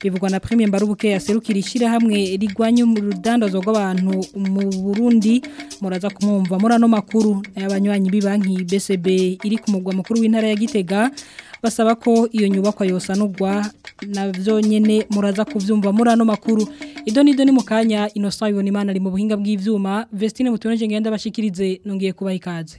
bivugwa na Premier Mbarubuke yaserukira ishyirahamwe rigwanya urudandazwa rw'abantu mu Burundi muraza kumwumva muri ano makuru y'abanywanyi bibanki BCB iri ku mugwa mukuru w'intara ya Gitega basaba ko iyo nyubako yosanurwa navyo nyene muraza kuvyumva muri ano makuru ido nido ni mukanya Innocent Yonimana ari mu buhinga bw'ivyuma Vestine mutoneje ngenda bashikirize nongiye kubaha ikaze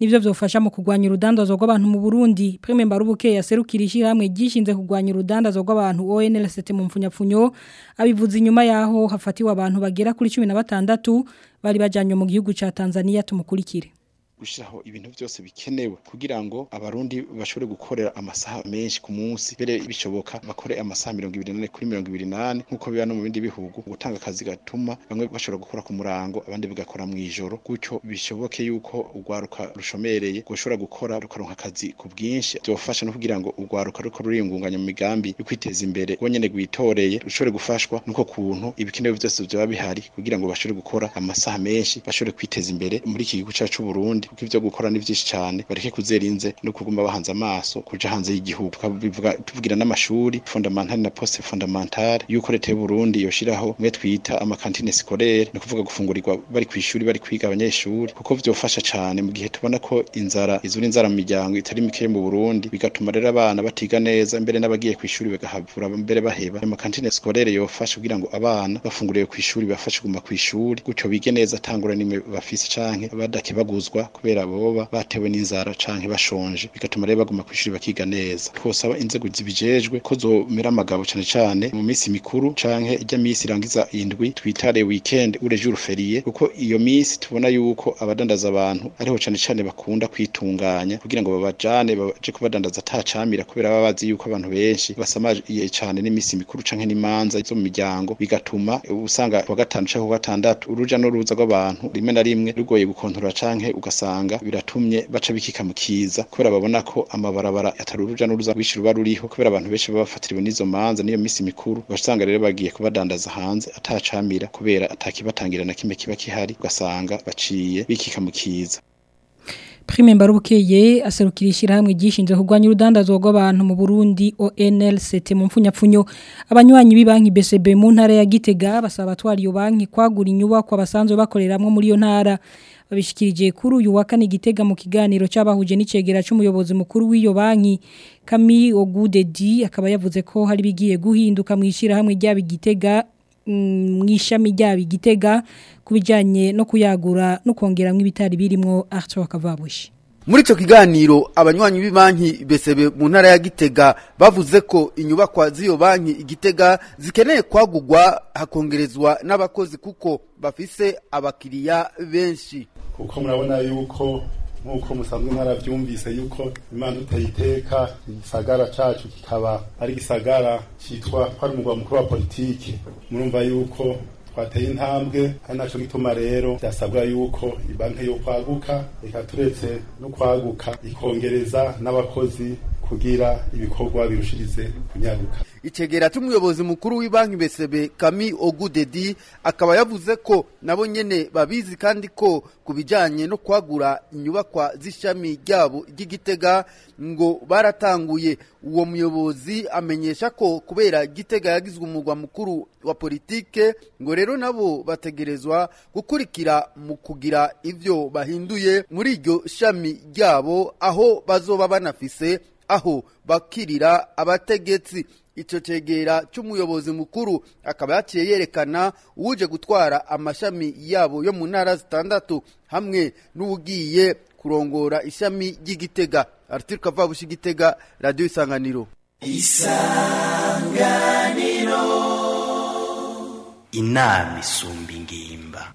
nivyo byofasha mu kugwanya urudandazo rw'abantu mu Burundi Premier Mbarubuke yaserukira ishyirahamwe gishinze kugwanya urudandazo rw'abantu ONLCT mu mfunyapfunyo abivuze inyuma yaho hafatiwe abantu bagera kuri cumi na batandatu bari bajanywe mu gihugu cya Tanzania tumukurikire gushyiraho ibintu byose bikenewe kugira ngo abarundi bashobore gukorera amasaha menshi ku munsi mbere bishoboka bakore amasaha mirongo ibiri n'ane kuri mirongo ibiri n'ane nk'uko biba no mu bindi bihugu gutanga akazi gatuma bamwe bashobora gukora ku murango abandi bigakora mu ijoro gutyo bishoboke yuko urwaruka rushomereye rushobora gukora rukaronka akazi ku bwinshi byofasha no kugira ngo urwaruka ruko ruriyungunganya mu migambi yo kwiteza imbere rwo nyene rwitoreye rushobore gufashwa nuko kuntu ibikenewe byose byaba bihari kugira ngo bashobore gukora amasaha menshi bashobore kwiteza imbere muri iki gihugu cyacu Burundi kuko ibyo gukora ni byinshi cyane bareke kuzerinze no kuguma bahanze amaso kuja hanze y'igihugu tukabivuga tuvugira n'amashuri fondamental na poste fondamental yuko leta y'u Burundi yoshiraho mwe twita amakantine scolaire no kuvuga gufungurirwa bari kwishuri bari kwiga abanyeshuri kuko vyofasha cyane mu gihe tubona ko inzara izuri inzara mu miryango itari mike mu Burundi bigatuma rero abana batiga neza mbere n'abagiye kwishuri bagahavura mbere baheba amakantine scolaire yofasha kugira ngo abana bafunguriye ishuri bafashe guma kwishuri gutyo bige neza atangura nime bafise canke badakebaguzwa kubera boba batewe n'inzara canke bashonje bigatuma rero baguma kwishuri bakiga neza twosaba inzego zibijejwe ko zomera amagabo cane cane mu minsi mikuru canke ijya minsi irangiza indwi twitare weekend ureje uruferiye kuko iyo minsi tubona yuko abadandaza abantu ariho cane cane bakunda kwitunganya kugira ngo babajane baje kubadandaza atacamira kubera baba bazi yuko abantu benshi basamaje cane n'imisi mikuru canke n'imanza zo mu miryango bigatuma usanga kuwa gatanu canke kuwa gatandatu uruja n'uruza rw'abantu rimwe na rimwe rugoye gukontorora canke ugasanga usanga biratumye baca bikika mu kiza kubera babona ko amabarabara atari uruja n'uruza rwinshi ruba ruriho kubera abantu benshi baba n'izo manza n'iyo misi mikuru ugasanga rero bagiye kubadandaza hanze atacamira kubera atakibatangira na kime kiba kihari ugasanga baciye bikika mu kiza Prime Mbarubukeye aserukira ishyirahamwe gishinzwe kurwanya urudandazwa rw'abantu mu Burundi ONLCT mu mfunyapfunyo abanywanyi b'ibanki BCB mu ntara ya Gitega basaba abatwara iyo banki kwagura inyubako abasanzwe bakoreramo muri iyo ntara babishikirije kuri uyu wa kane Gitega mu kiganiro cyabahuje n’icyegera cy'umuyobozi mukuru w'iyo banki kami Ogudedi akaba yavuze ko hari bigiye guhinduka mu ishyirahamwe ry'abigitega mu ishami ryabo igitega ku bijyanye no kuyagura no kongeramo ibitari birimo arthur wakababushye muri icyo kiganiro abanywanyi b'ibanki besebe mu ntara ya gitega bavuze ko inyubakwa z'iyo banki igitega zikeneye kwagugwa hakongerezwa n'abakozi kuko bafise abakiriya benshi kuko murabona yuko nk'uko musanzwe mwarabyumvise yuko imana utayiteka igisagara cyacu kikaba ari igisagara cyitwa ko ari umugwa mukuru wa politiki murumva yuko twateye intambwe ari naco gituma rero byasabwa yuko ibanke yo kwaguka ikaturetse no kwaguka ikongereza n'abakozi kugira ibikorwa birushirize kunyaruka icegera cy'umuyobozi mukuru w'ibanki besebe kami ogudedi akaba yavuze ko nabo nyene babizi kandi ko ku bijyanye no kwagura inyubakwa z'ishami ryabo ry'igitega ngo baratanguye uwo muyobozi amenyesha ko kubera gitega yagizwe umugwa mukuru wa politike ngo rero nabo bategerezwa gukurikira mu kugira ivyo bahinduye muri iryo shami ryabo aho bazoba banafise aho bakirira abategetsi icyo cyegera cy'umuyobozi mukuru akaba yaciye yerekana uwuje gutwara amashami yabo yo mu ntara zitandatu hamwe n'ugiye kurongora ishami ry'igitega Arthur Kavabushi igitega radio isanganiro isanganiro inama isumba ingimba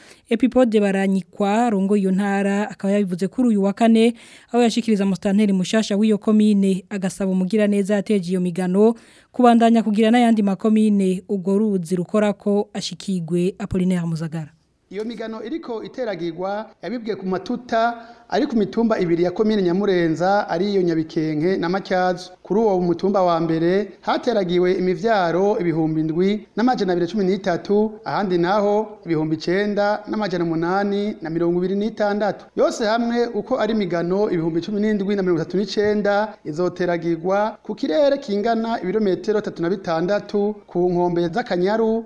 epipode baranyikwa rongo iyo ntara akaba yabivuze kuri uyu wa kane aho yashikiriza musitanteri mushasha w'iyo komine agasaba umugiraneza yateje iyo migano kubandanya kugira n'ayandi makomine ubwo ruzi rukora ko ashikigwe apolinera muzagara iyo migano iriko iteragirwa yabibwiye ku matuta ari ku mitumba ibiri ya komine nyamurenza ariyo nyabikenke na matyazo kuri uwo mutumba wa mbere hateragiwe imibyaro ibihumbi indwi n'amajana abiri cumi n'itatu ahandi naho ibihumbi icenda n'amajana umunani na mirongo ibiri n'itandatu yose hamwe uko ari migano ibihumbi cumi n'indwi na mirongo itatu n'icenda izoteragirwa ku kirere kingana ibirometero tatu na bitandatu ku nkombe z'akanyaru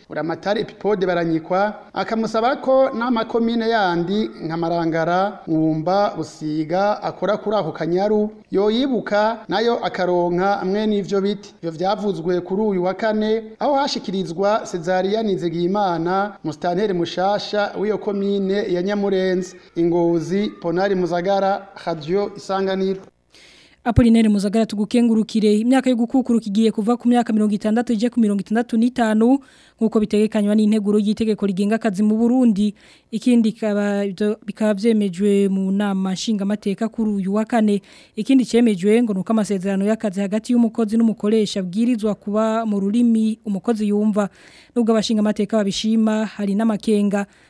uramatari epipode baranyikwa akamusaba ko n'amakomine yandi nka marangara mwumba busiga akora kuri ako kanyaru yoyibuka nayo akaronka amwe n'ivyo biti ivyo vyavuzwe kuri uyu wa kane aho hashikirizwa Sezariya Nizegiyimana musitanteri mushasha w'iyo komine ya Nyamurenzi Ingozi Ponari Muzagara Radio Isanganiro Apolinere Muzagara tugukengurukire imyaka yo gukukuruka igiye kuva ku myaka 60 ije ku 65 nkuko bitegekanywa n'integuro y'itegeko rigenga akazi mu Burundi ikindi bikaba byemejwe mu nama nshinga mateka kuri uyu wa kane ikindi cyemejwe ngo nuko amasezerano y'akazi hagati y'umukozi n'umukoresha bwirizwa kuba mu rurimi umukozi yumva nubwo abashinga mateka babishima hari n'amakenga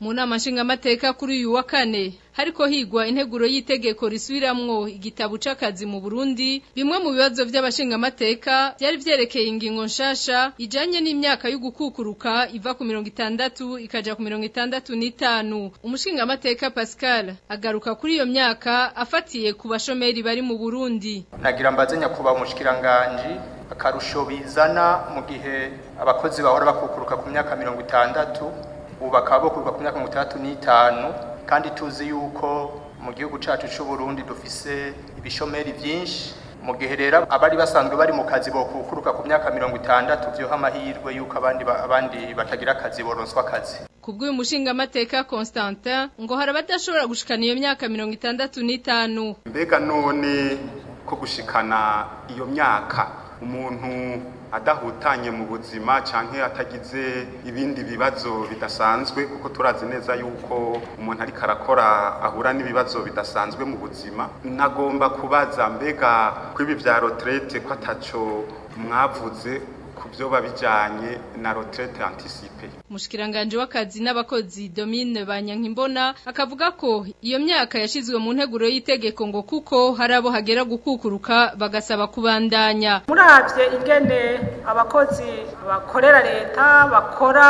mu nama nshingamateka kuri uyu wa kane hariko higwa integuro y'itegeko risubiramwo igitabo c'akazi mu Burundi bimwe mu bibazo by'abashinga amateka vyerekeye byerekeye ingingo nshasha ijanye n'imyaka yo gukukuruka iva ku mirongo itandatu ikaja ku mirongo itandatu umushinga umushingamateka Pascal agaruka kugaruka kuri iyo myaka afatiye ku bashomeri bari mu Burundi nagira mbaze nyakuba umushikiranganje akarusho bizana mu gihe abakozi bahora bakukuruka ku myaka mirongo itandatu ubu bakaba bakuruka ku myaka mirongo itandatu kandi tuzi yuko mu gihugu cyacu cy'u Burundi dufise ibishomeri byinshi mu gihe rero abari basanzwe bari mu kazi bokukuruka ku myaka mirongo itandatu byoha amahirwe yuko abandi abandi batagira akazi boronswa akazi ku mushinga mushingamateka Constantin ngo hari abadashobora gushikana iyo myaka mirongo itandatu n'itanu mbega none ko gushikana iyo myaka umuntu adahutanye mu buzima cyangwa atagize ibindi bibazo bidasanzwe kuko turazi neza yuko umuntu ariko arakora ahura n'ibibazo bidasanzwe mu buzima nagomba kubaza mbega ko ibi bya roterete ko atacyo mwavuze ku byo babijyanye na roterete antisipe umushyikiranganji w'akazi n'abakozi domine banyankimbona akavuga ko iyo myaka yashyizwe mu nteguro y'itegeko ngo kuko hari abo hagera gukukuruka bagasaba kubandanya murabye ingene abakozi bakorera leta bakora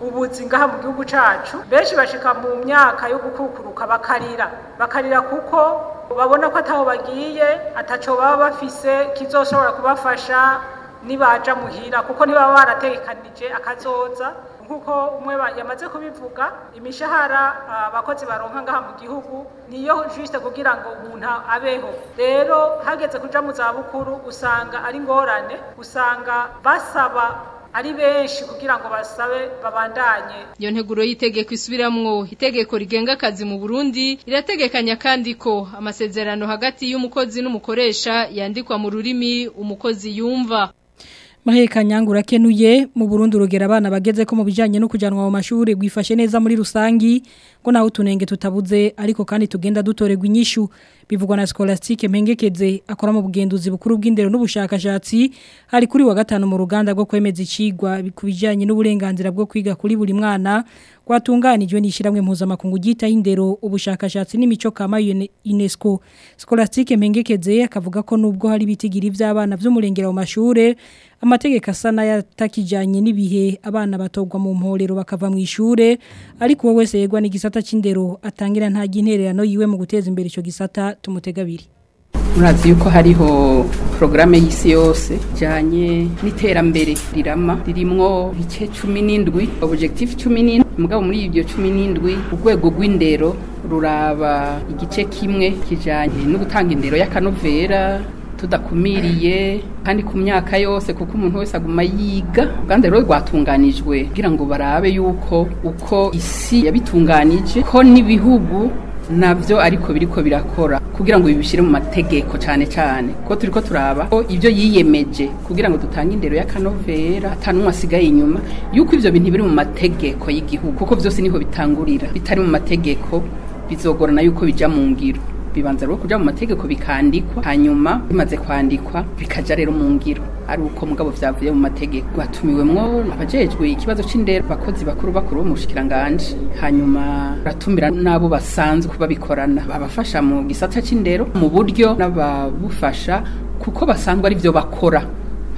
ubuzi ngaha mu gihugu cyacu benshi bashika mu myaka yo gukukuruka bakarira bakarira kuko babona ko ataho bagiye ataco baba bafise kizoshobora kubafasha nibaja muhira kuko ntibaba baratekanije akazoza nk'uko umwe yamaze kubivuga imishahara ah, abakozi baronka ngaha mu gihugu niyo juste kugira ngo umuntu abeho rero hageze kuja mu zabukuru usanga ari ngorane usanga basaba ari benshi kugira ngo basabe babandanye iyo nteguro y'itegeko isubiramwo itegeko rigenga akazi mu Burundi irategekanya kandi ko amasezerano hagati y'umukozi n'umukoresha yandikwa mu rurimi umukozi yumva Maheka nyangura kenuye mu Burundi urugera abana bageze ko mu bijanye no kujanwa mu mashuri gwifashe neza muri rusangi ngo naho tunenge tutabuze ariko kandi tugenda dutoregwa inyishu bivugwa na Scholastique Mengekeze akora mu bugenduzi bukuru bw'indero n'ubushakashatsi hari kuri wa gatano mu ruganda rwo kwemeza icigwa kubijyanye n'uburenganzira bwo kwiga kuri buri mwana rwatunganijwe n'ishyirahamwe mpuzamakungu ryitaho indero ubushakashatsi n'imico kama UNESCO Scholastique Mengekeze akavuga ko nubwo hari ibitigiri by'abana by'umurengera wa mashure amategeko asa n'ayatakijyanye n'ibihe abana batogwa mu mporero bakava mu ishure ariko wowe wese yegwa n'igisata cy'indero atangira nta gintererano yiwe mu guteza imbere icyo gisata tumutegabiri murazi yuko hariho porogaramu y'isi yose ijyanye n'iterambere rirama ririmwo ibice cumi n'indwi objekitifu cumi n'indwi mugabo muri ibyo cumi n'indwi urwego rw'indero ruraba igice kimwe kijyanye no gutanga indero y'akanovera tudakumiriye kandi ku myaka yose kuko umuntu wese aguma yiga uruganda rero rwatunganijwe kugira ngo barabe yuko uko isi yabitunganije ko n'ibihugu nabyo ariko biri ko birakora kugira ngo bibishyire mu mategeko cyane cyane ko turi turaba ko ibyo yiyemeje kugira ngo dutange indero y'akanovera atanumwe asigaye inyuma yuko ibyo bintu biri mu mategeko y'igihugu kuko byose niho bitangurira bitari mu mategeko bizogorana yuko bijya mu ngiro bibanza rero kujya mu mategeko bikandikwa hanyuma bimaze kwandikwa bikajya rero mu ngiro ari uko mugabo byavuye mu mategeko hatumiwemo abajejwe ikibazo c'indero bakozi bakuru bakuru b'umushikiranganje hanyuma ratumira n'abo basanzwe babikorana babafasha mu gisata c'indero mu buryo n'ababufasha kuko basanzwe ari byo bakora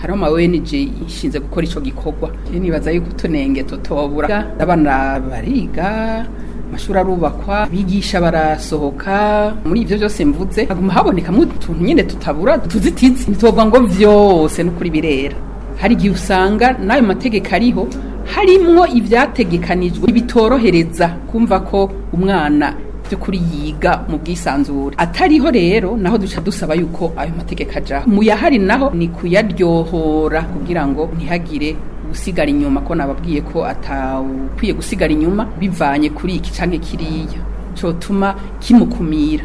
hariho ama ONG ishinze gukora ico gikorwa nibaza yuko tunenge tutobura abana bariga amashuri arubakwa bigisha barasohoka muri ibyo byose mvuze haguma haboneka mu tuntu tutabura tuzitizi nitwovuga ngo vyose nukuri birera hari igihe usanga n'ayo mategeko ariho harimo ibyategekanijwe bitorohereza kumva ko umwana by'ukuri yiga mu bwisanzure atariho rero naho duca dusaba yuko ayo mategeko ajaho mu yahari naho ni kuyaryohora kugira ngo ntihagire gusigara inyuma ko nababwiye ko atakwiye gusigara inyuma bivanye kuri iki cyangwa kiriya cyotuma kimukumira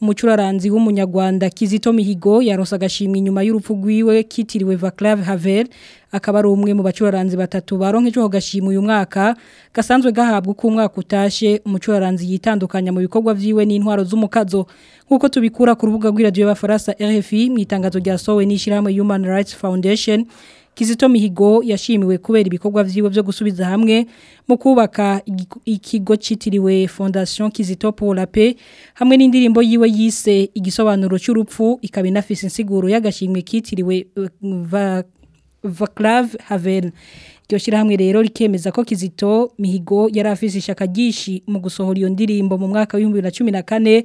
umucuraranzi w'umunyarwanda Kizito Mihigo yarose agashimwe inyuma y'urupfu rwiwe kitiriwe Vaclav Havel akaba ari umwe mu bacuraranzi batatu baronkejeho gashimwe uyu mwaka gasanzwe gahabwa uko umwaka utashe umucuraranzi yitandukanya mu bikorwa byiwe n'intwaro z'umukazo nk'uko tubikura ku rubuga rw'iradiyo y'abafaransa RFI mu itangazo ryasohowe n'ishyirahamwe Human Rights Foundation Kizito Mihigo yashimiwe kubera ibikorwa vyiwe byo gusubiza hamwe mu kubaka ikigo chitiriwe Fondation Kizito pour la paix hamwe n'indirimbo yiwe yise igisobanuro cy'urupfu ikaba inafise insiguro y'agashimwe kitiriwe uh, Vaclav Havel iryo shyirahamwe rero rikemeza ko Kizito Mihigo yari afise ishaka ryinshi mu gusohora iyo ndirimbo mu mwaka na cumi na kane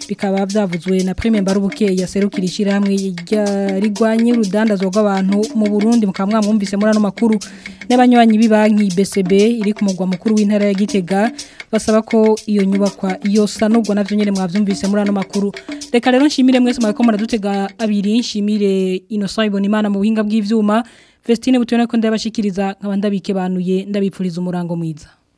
bikaba byavuzwe na prime mbarubuke yaserukira ishyirahamwe rigwanye urudandazwa rw'abantu mu burundi mukaba mwamwumvise muri ano makuru n'abanywanyi b'ibanki bcb iri ku mugwa mukuru w'intara ya gitega basaba ko iyo nyubakwa yosa n’ubwo navyo nyene mwavyumvise muri ano makuru reka rero nshimire mwese mwako muradutega abiri nshimire Innocent imana mu buhinga bw’ibyuma. Vestine butuyona ko ndabashikiriza nkaba ndabike banuye ndabipfuriza umurango mwiza